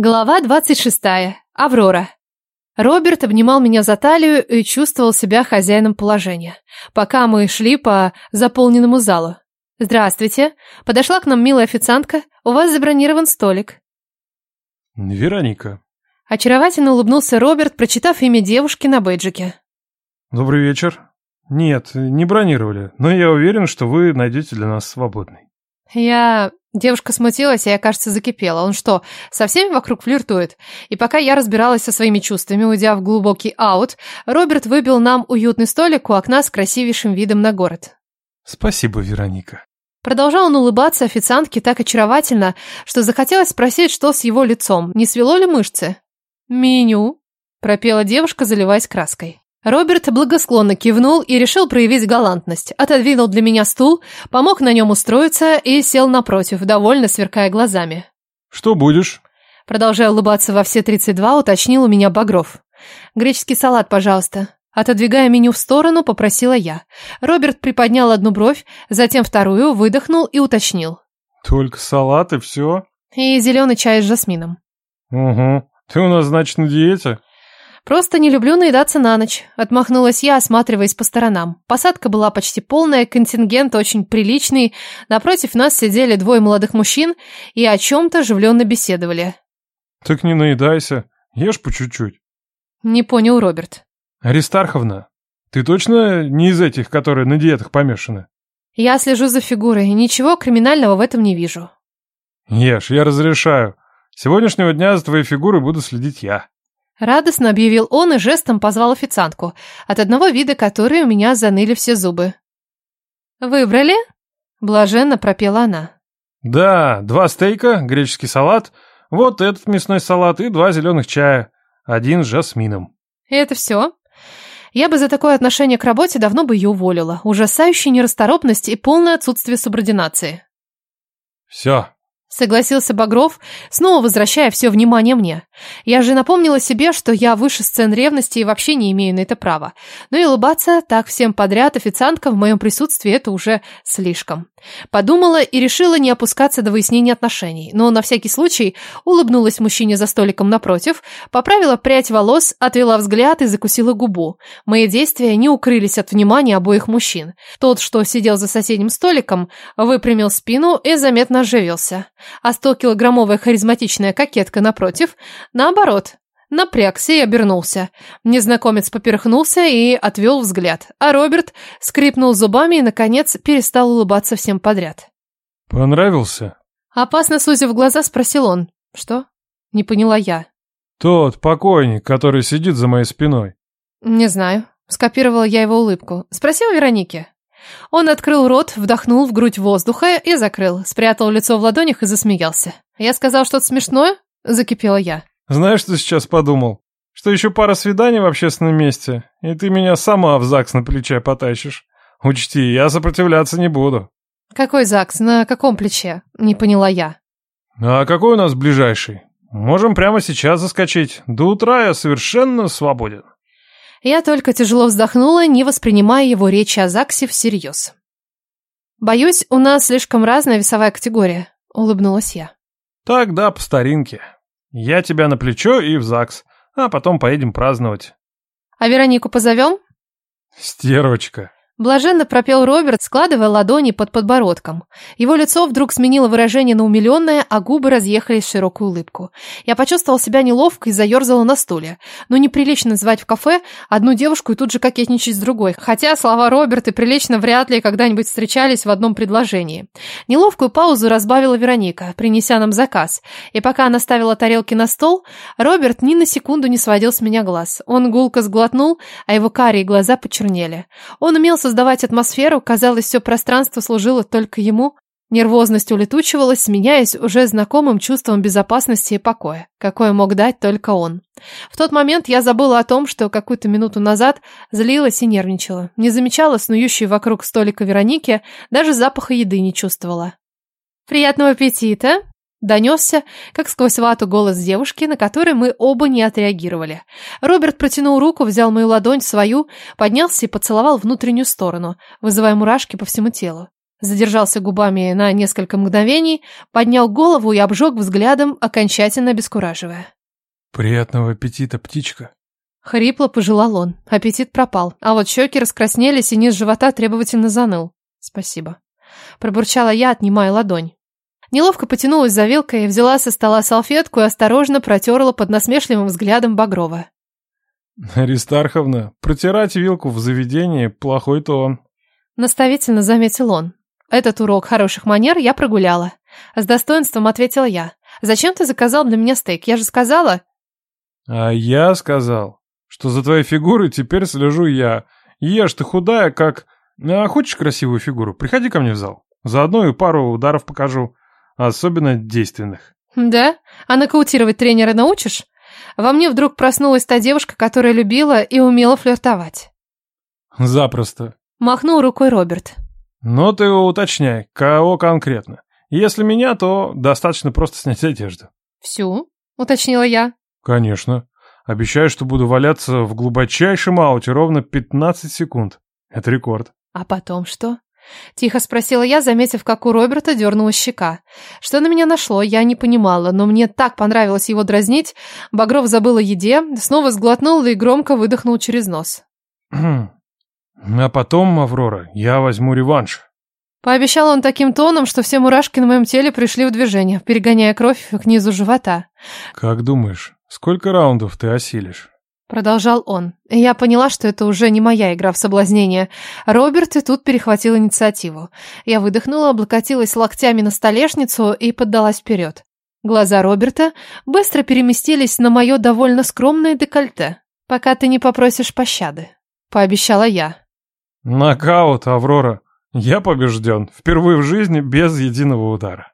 Глава 26. Аврора. Роберт обнимал меня за талию и чувствовал себя хозяином положения, пока мы шли по заполненному залу. «Здравствуйте. Подошла к нам милая официантка. У вас забронирован столик». «Вероника». Очаровательно улыбнулся Роберт, прочитав имя девушки на бейджике. «Добрый вечер. Нет, не бронировали, но я уверен, что вы найдете для нас свободный». «Я Девушка смутилась, и я, кажется, закипела. Он что, со всеми вокруг флиртует? И пока я разбиралась со своими чувствами, уйдя в глубокий аут, Роберт выбил нам уютный столик у окна с красивейшим видом на город. Спасибо, Вероника. Продолжал он улыбаться официантке так очаровательно, что захотелось спросить, что с его лицом, не свело ли мышцы. «Меню», — пропела девушка, заливаясь краской. Роберт благосклонно кивнул и решил проявить галантность. Отодвинул для меня стул, помог на нем устроиться и сел напротив, довольно сверкая глазами. «Что будешь?» Продолжая улыбаться во все 32, уточнил у меня Багров. «Греческий салат, пожалуйста». Отодвигая меню в сторону, попросила я. Роберт приподнял одну бровь, затем вторую, выдохнул и уточнил. «Только салат и все?» «И зеленый чай с жасмином». «Угу. Ты у нас, значит, на диете?» «Просто не люблю наедаться на ночь», — отмахнулась я, осматриваясь по сторонам. Посадка была почти полная, контингент очень приличный. Напротив нас сидели двое молодых мужчин и о чем-то оживленно беседовали. «Так не наедайся, ешь по чуть-чуть». Не понял Роберт. «Аристарховна, ты точно не из этих, которые на диетах помешаны?» «Я слежу за фигурой, ничего криминального в этом не вижу». «Ешь, я разрешаю. С сегодняшнего дня за твоей фигурой буду следить я». Радостно объявил он и жестом позвал официантку, от одного вида которой у меня заныли все зубы. «Выбрали?» – блаженно пропела она. «Да, два стейка, греческий салат, вот этот мясной салат и два зеленых чая, один с жасмином». «И это все?» Я бы за такое отношение к работе давно бы ее уволила. Ужасающая нерасторопность и полное отсутствие субординации. «Все, Согласился Багров, снова возвращая все внимание мне. Я же напомнила себе, что я выше сцен ревности и вообще не имею на это права. Но и улыбаться так всем подряд официантка в моем присутствии это уже слишком. Подумала и решила не опускаться до выяснения отношений, но на всякий случай улыбнулась мужчине за столиком напротив, поправила прядь волос, отвела взгляд и закусила губу. Мои действия не укрылись от внимания обоих мужчин. Тот, что сидел за соседним столиком, выпрямил спину и заметно оживился а 100-килограммовая харизматичная кокетка напротив, наоборот, напрягся и обернулся. Незнакомец поперхнулся и отвел взгляд, а Роберт скрипнул зубами и, наконец, перестал улыбаться всем подряд. «Понравился?» Опасно сузив глаза, спросил он. «Что?» Не поняла я. «Тот покойник, который сидит за моей спиной». «Не знаю». Скопировала я его улыбку. Спросил Веронике. Он открыл рот, вдохнул в грудь воздуха и закрыл, спрятал лицо в ладонях и засмеялся. «Я сказал что-то смешное?» – закипела я. «Знаешь, что сейчас подумал? Что еще пара свиданий в общественном месте, и ты меня сама в ЗАГС на плече потащишь. Учти, я сопротивляться не буду». «Какой ЗАГС? На каком плече?» – не поняла я. «А какой у нас ближайший? Можем прямо сейчас заскочить. До утра я совершенно свободен». Я только тяжело вздохнула, не воспринимая его речи о ЗАГСе всерьез. «Боюсь, у нас слишком разная весовая категория», — улыбнулась я. «Так, да, по старинке. Я тебя на плечо и в ЗАГС, а потом поедем праздновать». «А Веронику позовем?» «Стервочка», Блаженно пропел Роберт, складывая ладони под подбородком. Его лицо вдруг сменило выражение на умиленное, а губы разъехались в широкую улыбку. Я почувствовал себя неловко и заерзала на стуле. Но неприлично звать в кафе одну девушку и тут же кокетничать с другой. Хотя слова Роберт и прилично вряд ли когда-нибудь встречались в одном предложении. Неловкую паузу разбавила Вероника, принеся нам заказ. И пока она ставила тарелки на стол, Роберт ни на секунду не сводил с меня глаз. Он гулко сглотнул, а его карие глаза почернели. Он умел создавать атмосферу, казалось, все пространство служило только ему. Нервозность улетучивалась, сменяясь уже знакомым чувством безопасности и покоя, какое мог дать только он. В тот момент я забыла о том, что какую-то минуту назад злилась и нервничала. Не замечала снующей вокруг столика Вероники, даже запаха еды не чувствовала. «Приятного аппетита!» Донесся, как сквозь вату голос девушки, на который мы оба не отреагировали. Роберт протянул руку, взял мою ладонь свою, поднялся и поцеловал внутреннюю сторону, вызывая мурашки по всему телу. Задержался губами на несколько мгновений, поднял голову и обжег взглядом, окончательно обескураживая. «Приятного аппетита, птичка!» Хрипло пожелал он. Аппетит пропал, а вот щеки раскраснелись, и низ живота требовательно заныл. «Спасибо». Пробурчала я, отнимая ладонь. Неловко потянулась за вилкой, взяла со стола салфетку и осторожно протерла под насмешливым взглядом Багрова. «Аристарховна, протирать вилку в заведении – плохой тон», – наставительно заметил он. Этот урок хороших манер я прогуляла. С достоинством ответила я. «Зачем ты заказал для меня стейк? Я же сказала...» «А я сказал, что за твоей фигурой теперь слежу я. Ешь, ты худая, как... А хочешь красивую фигуру? Приходи ко мне в зал. Заодно и пару ударов покажу. Особенно действенных». «Да? А нокаутировать тренера научишь?» Во мне вдруг проснулась та девушка, которая любила и умела флиртовать. «Запросто», — махнул рукой Роберт. «Но ты уточняй, кого конкретно. Если меня, то достаточно просто снять одежду». «Всю?» — уточнила я. «Конечно. Обещаю, что буду валяться в глубочайшем ауте ровно 15 секунд. Это рекорд». «А потом что?» Тихо спросила я, заметив, как у Роберта дернулась щека. Что на меня нашло, я не понимала, но мне так понравилось его дразнить. Багров забыл о еде, снова сглотнул и громко выдохнул через нос. А потом, Аврора, я возьму реванш. Пообещал он таким тоном, что все мурашки на моем теле пришли в движение, перегоняя кровь к низу живота. Как думаешь, сколько раундов ты осилишь? Продолжал он. Я поняла, что это уже не моя игра в соблазнение. Роберт и тут перехватил инициативу. Я выдохнула, облокотилась локтями на столешницу и поддалась вперед. Глаза Роберта быстро переместились на мое довольно скромное декольте. «Пока ты не попросишь пощады», — пообещала я. Нокаут, Аврора. Я побежден. Впервые в жизни без единого удара.